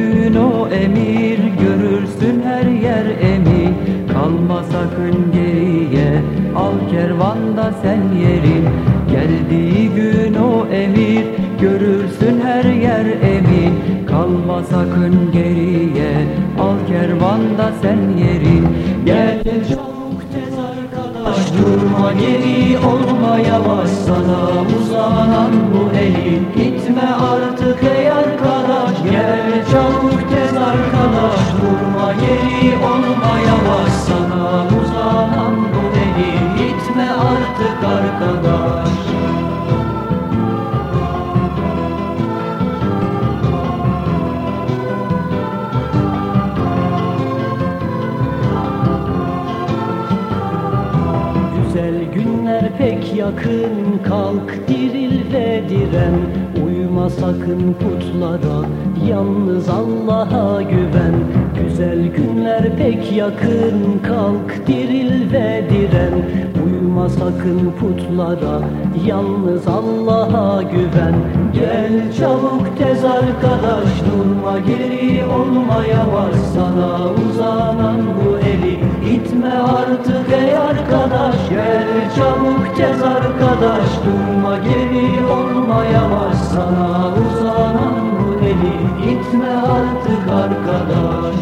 gün o emir Görürsün her yer emir Kalma sakın geriye Al kervanda sen yerin. Geldiği gün o emir Görürsün her yer emin Kalma sakın geriye Al kervanda sen yerin. Gel çabuk tez arkadaş Durma geri olma yavaş. Sana uzanan bu eli Gitme günler pek yakın Kalk diril ve diren. Uyma sakın putlara Yalnız Allah'a güven. Güzel günler pek yakın Kalk diril ve diren. Uyma sakın putlara Yalnız Allah'a güven. Gel çabuk tez arkadaş Durma geri olma yavaş Sana uzanan bu eli İtme artık bu eli İtme artık arkadaş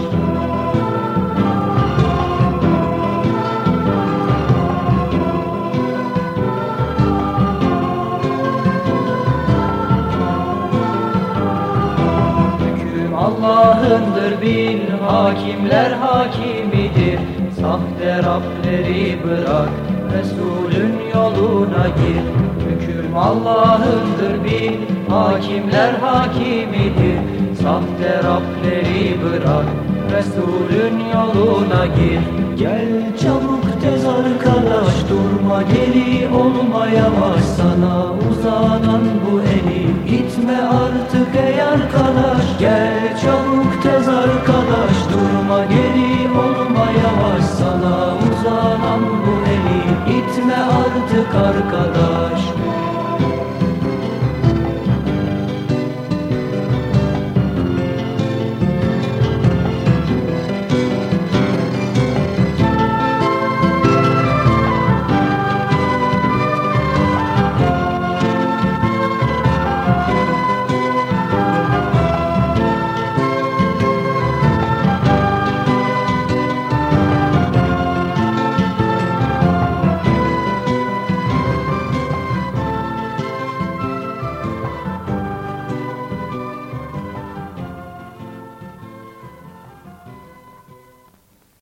Allah'ındır bil Hakimler hakimidir. Sahte Rableri bırak Resulün yoluna gir. Hüküm Allah'ındır bil Hakimler hakimidir. Sahte Rableri bırak Resulün yoluna gir. Gel çabuk tez arkadaş Durma geri olma yavaş Sana uzanan bu eli İtme artık ey arkadaş. Gel çabuk tez arkadaş Durma geri olma yavaş Sana uzanan bu eli İtme artık arkadaş